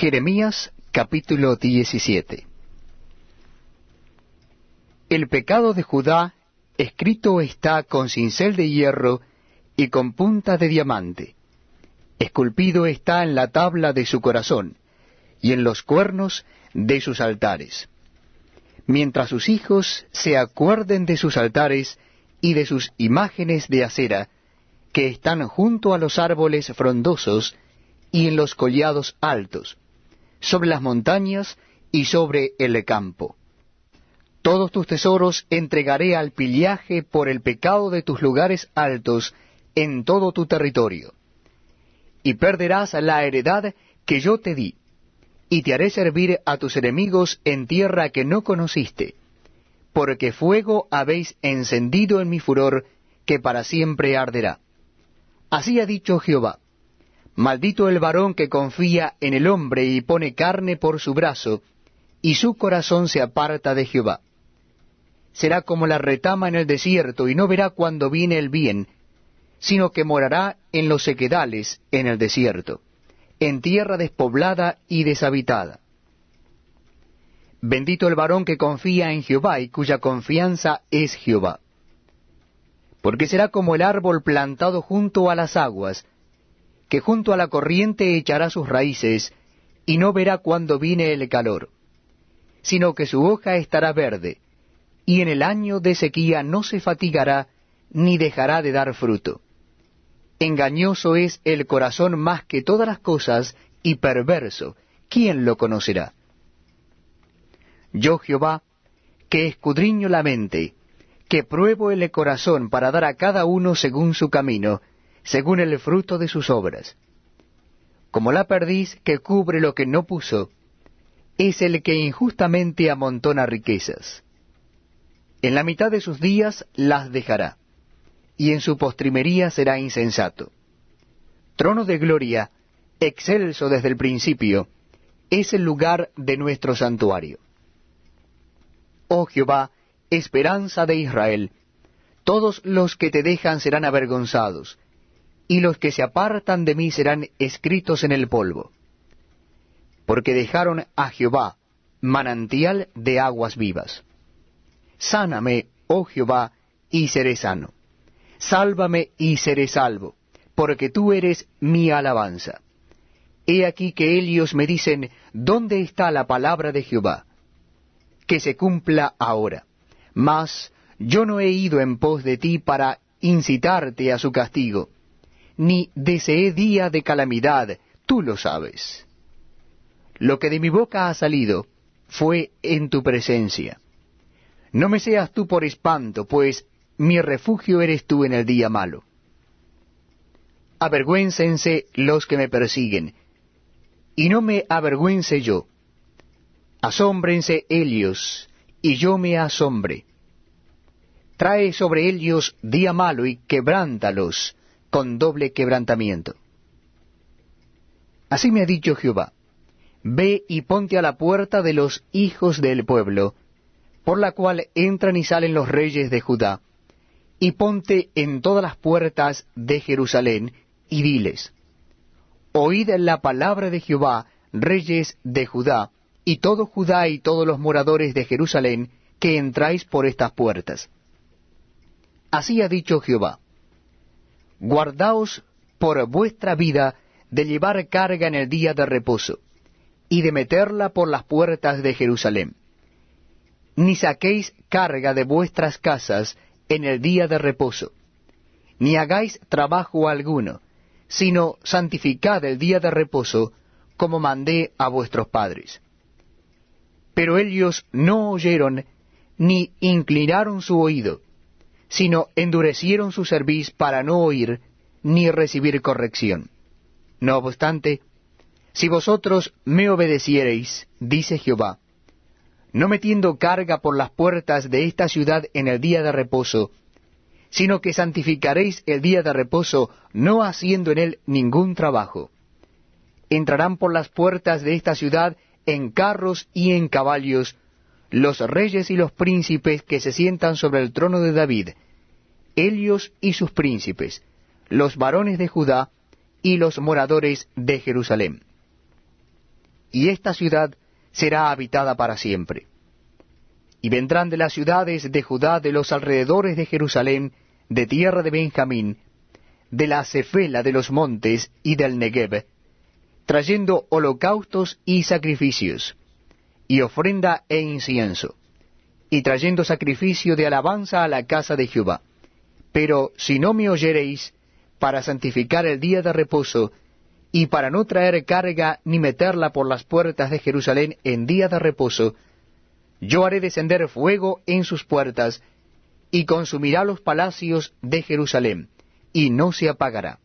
Jeremías capítulo 17 El pecado de Judá escrito está con cincel de hierro y con punta de diamante. Esculpido está en la tabla de su corazón y en los cuernos de sus altares. Mientras sus hijos se acuerden de sus altares y de sus imágenes de acera, que están junto a los árboles frondosos y en los collados altos, sobre las montañas y sobre el campo. Todos tus tesoros entregaré al pillaje por el pecado de tus lugares altos en todo tu territorio. Y perderás la heredad que yo te di, y te haré servir a tus enemigos en tierra que no conociste, porque fuego habéis encendido en mi furor, que para siempre arderá. Así ha dicho Jehová. Maldito el varón que confía en el hombre y pone carne por su brazo, y su corazón se aparta de Jehová. Será como la retama en el desierto, y no verá cuando viene el bien, sino que morará en los sequedales en el desierto, en tierra despoblada y deshabitada. Bendito el varón que confía en Jehová y cuya confianza es Jehová. Porque será como el árbol plantado junto a las aguas, que junto a la corriente echará sus raíces, y no verá cuando viene el calor, sino que su hoja estará verde, y en el año de sequía no se fatigará, ni dejará de dar fruto. Engañoso es el corazón más que todas las cosas, y perverso, ¿quién lo conocerá? Yo Jehová, que escudriño la mente, que pruebo el corazón para dar a cada uno según su camino, según el fruto de sus obras. Como la perdiz que cubre lo que no puso, es el que injustamente amontona riquezas. En la mitad de sus días las dejará, y en su postrimería será insensato. Trono de gloria, excelso desde el principio, es el lugar de nuestro santuario. Oh Jehová, esperanza de Israel, todos los que te dejan serán avergonzados, y los que se apartan de mí serán escritos en el polvo. Porque dejaron a Jehová, manantial de aguas vivas. Sáname, oh Jehová, y seré sano. Sálvame y seré salvo, porque tú eres mi alabanza. He aquí que ellos me dicen, ¿dónde está la palabra de Jehová? Que se cumpla ahora. Mas yo no he ido en pos de ti para incitarte a su castigo ni deseé día de calamidad, tú lo sabes. Lo que de mi boca ha salido fue en tu presencia. No me seas tú por espanto, pues mi refugio eres tú en el día malo. Avergüéncense los que me persiguen, y no me avergüence yo. Asómbrense ellos, y yo me asombre. Trae sobre ellos día malo y quebrántalos, con doble quebrantamiento. Así me ha dicho Jehová, Ve y ponte a la puerta de los hijos del pueblo, por la cual entran y salen los reyes de Judá, y ponte en todas las puertas de Jerusalén, y diles, Oíd la palabra de Jehová, reyes de Judá, y todo Judá y todos los moradores de Jerusalén, que entráis por estas puertas. Así ha dicho Jehová, guardaos por vuestra vida de llevar carga en el día de reposo, y de meterla por las puertas de Jerusalén. Ni saquéis carga de vuestras casas en el día de reposo, ni hagáis trabajo alguno, sino santificad el día de reposo, como mandé a vuestros padres. Pero ellos no oyeron, ni inclinaron su oído, sino endurecieron su cerviz para no oír ni recibir corrección. No obstante, si vosotros me obedeciereis, dice Jehová, no metiendo carga por las puertas de esta ciudad en el día de reposo, sino que santificaréis el día de reposo, no haciendo en él ningún trabajo. Entrarán por las puertas de esta ciudad en carros y en caballos, los reyes y los príncipes que se sientan sobre el trono de David, ellos y sus príncipes, los varones de Judá y los moradores de Jerusalén. y esta ciudad será habitada para siempre. Y vendrán de las ciudades de Judá, de los alrededores de Jerusalén, de tierra de Benjamín, de la cefela de los montes y del Negev, trayendo holocaustos y sacrificios, y ofrenda e incienso, y trayendo sacrificio de alabanza a la casa de Jehová. Pero si no me oyereis, para santificar el día de reposo, y para no traer carga ni meterla por las puertas de Jerusalén en día de reposo, yo haré descender fuego en sus puertas, y consumirá los palacios de Jerusalén, y no se apagará.